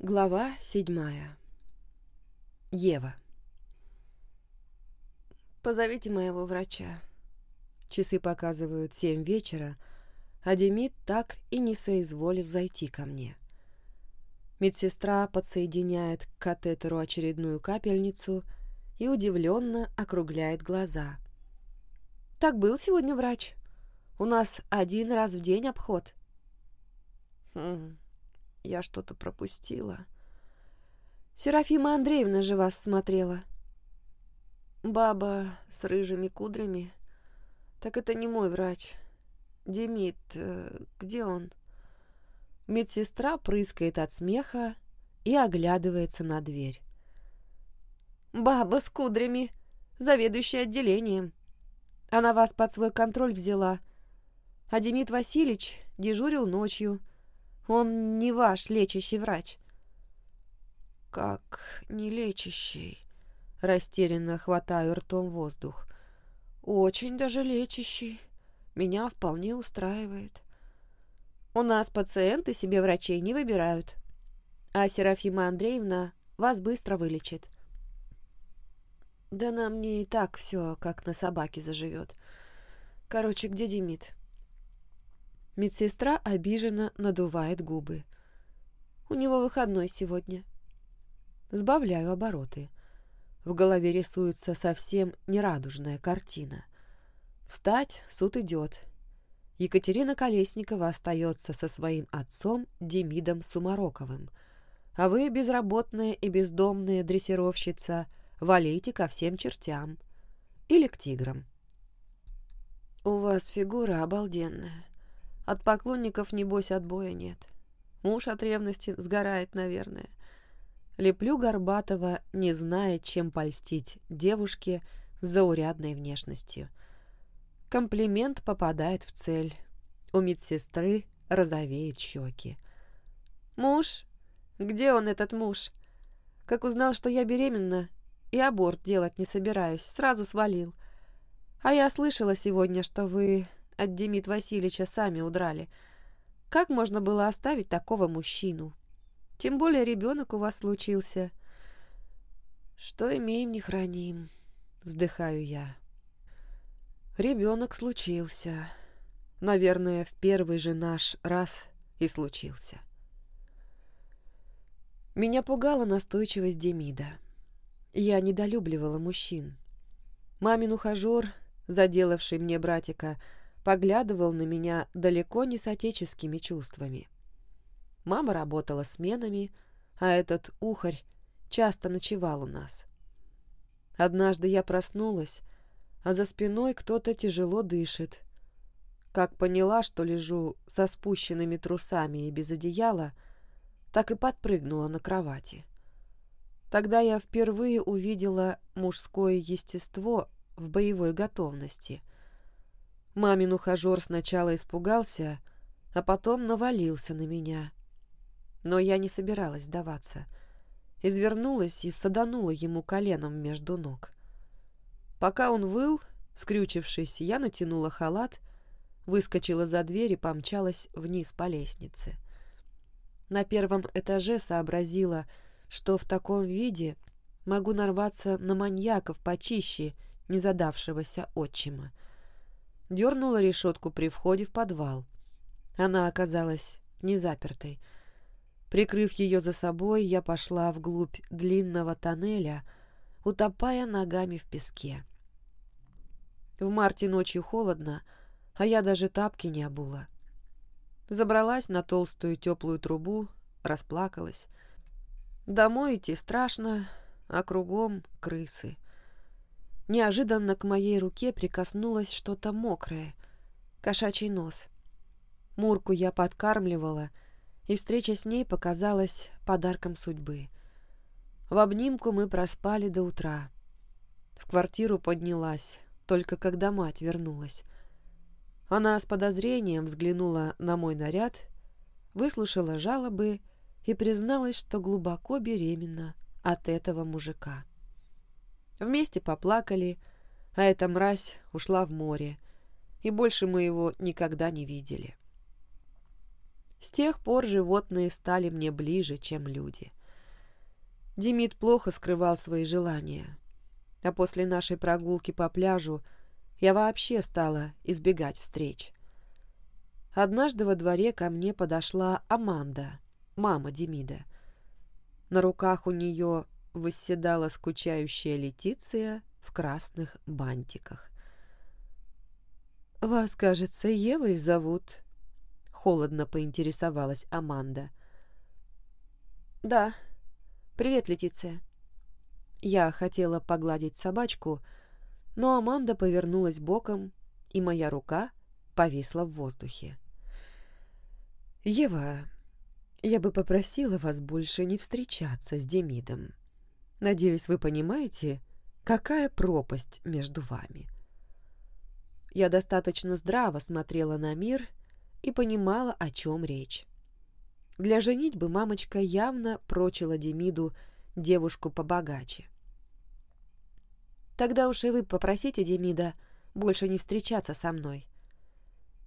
Глава седьмая. Ева. «Позовите моего врача». Часы показывают семь вечера, а Демид так и не соизволив зайти ко мне. Медсестра подсоединяет к катетеру очередную капельницу и удивленно округляет глаза. «Так был сегодня врач. У нас один раз в день обход». «Хм, я что-то пропустила. Серафима Андреевна же вас смотрела. Баба с рыжими кудрями. Так это не мой врач. Демид, э, где он? Медсестра прыскает от смеха и оглядывается на дверь. «Баба с кудрями, заведующая отделением. Она вас под свой контроль взяла. А Демид Васильевич дежурил ночью. Он не ваш лечащий врач». «Как не лечащий?» Растерянно хватаю ртом воздух. «Очень даже лечащий. Меня вполне устраивает. У нас пациенты себе врачей не выбирают. А Серафима Андреевна вас быстро вылечит». «Да нам не и так все, как на собаке заживет. Короче, где Демид?» Медсестра обиженно надувает губы. «У него выходной сегодня». Сбавляю обороты. В голове рисуется совсем нерадужная картина. Встать, суд идет. Екатерина Колесникова остается со своим отцом Демидом Сумароковым. А вы, безработная и бездомная дрессировщица, валите ко всем чертям. Или к тиграм. «У вас фигура обалденная», от поклонников, небось, отбоя нет. Муж от ревности сгорает, наверное. Леплю Горбатова, не зная, чем польстить девушке с заурядной внешностью. Комплимент попадает в цель. У медсестры розовеет щеки. «Муж? Где он, этот муж? Как узнал, что я беременна и аборт делать не собираюсь, сразу свалил. А я слышала сегодня, что вы от Демид Васильевича сами удрали. Как можно было оставить такого мужчину? Тем более ребенок у вас случился. Что имеем, не храним, вздыхаю я. Ребенок случился. Наверное, в первый же наш раз и случился. Меня пугала настойчивость Демида. Я недолюбливала мужчин. Мамин ухажер, заделавший мне братика, поглядывал на меня далеко не с отеческими чувствами. Мама работала сменами, а этот ухарь часто ночевал у нас. Однажды я проснулась, а за спиной кто-то тяжело дышит. Как поняла, что лежу со спущенными трусами и без одеяла, так и подпрыгнула на кровати. Тогда я впервые увидела мужское естество в боевой готовности — Мамин ухажер сначала испугался, а потом навалился на меня. Но я не собиралась сдаваться. Извернулась и саданула ему коленом между ног. Пока он выл, скрючившись, я натянула халат, выскочила за дверь и помчалась вниз по лестнице. На первом этаже сообразила, что в таком виде могу нарваться на маньяков почище незадавшегося отчима дернула решетку при входе в подвал. Она оказалась не запертой. Прикрыв ее за собой, я пошла вглубь длинного тоннеля, утопая ногами в песке. В марте ночью холодно, а я даже тапки не обула. Забралась на толстую теплую трубу, расплакалась. Домой идти страшно, а кругом крысы — Неожиданно к моей руке прикоснулось что-то мокрое. Кошачий нос. Мурку я подкармливала, и встреча с ней показалась подарком судьбы. В обнимку мы проспали до утра. В квартиру поднялась, только когда мать вернулась. Она с подозрением взглянула на мой наряд, выслушала жалобы и призналась, что глубоко беременна от этого мужика. Вместе поплакали, а эта мразь ушла в море, и больше мы его никогда не видели. С тех пор животные стали мне ближе, чем люди. Демид плохо скрывал свои желания, а после нашей прогулки по пляжу я вообще стала избегать встреч. Однажды во дворе ко мне подошла Аманда, мама Демида. На руках у нее восседала скучающая Летиция в красных бантиках. «Вас, кажется, Евой зовут?» — холодно поинтересовалась Аманда. «Да. Привет, Летиция». Я хотела погладить собачку, но Аманда повернулась боком, и моя рука повисла в воздухе. «Ева, я бы попросила вас больше не встречаться с Демидом. Надеюсь, вы понимаете, какая пропасть между вами». Я достаточно здраво смотрела на мир и понимала, о чем речь. Для женитьбы мамочка явно прочила Демиду девушку побогаче. «Тогда уж и вы попросите Демида больше не встречаться со мной».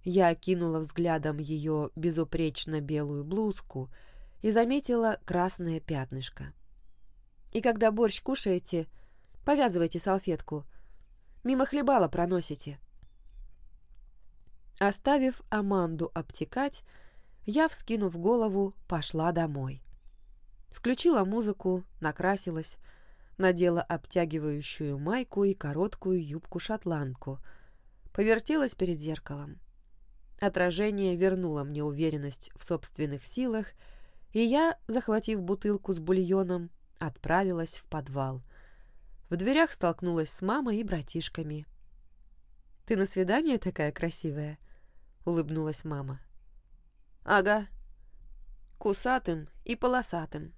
Я окинула взглядом ее безупречно белую блузку и заметила красное пятнышко. «И когда борщ кушаете, повязывайте салфетку. Мимо хлебала проносите». Оставив Аманду обтекать, я, вскинув голову, пошла домой. Включила музыку, накрасилась, надела обтягивающую майку и короткую юбку-шотландку, повертелась перед зеркалом. Отражение вернуло мне уверенность в собственных силах, и я, захватив бутылку с бульоном, отправилась в подвал. В дверях столкнулась с мамой и братишками. «Ты на свидание такая красивая?» — улыбнулась мама. «Ага. Кусатым и полосатым»,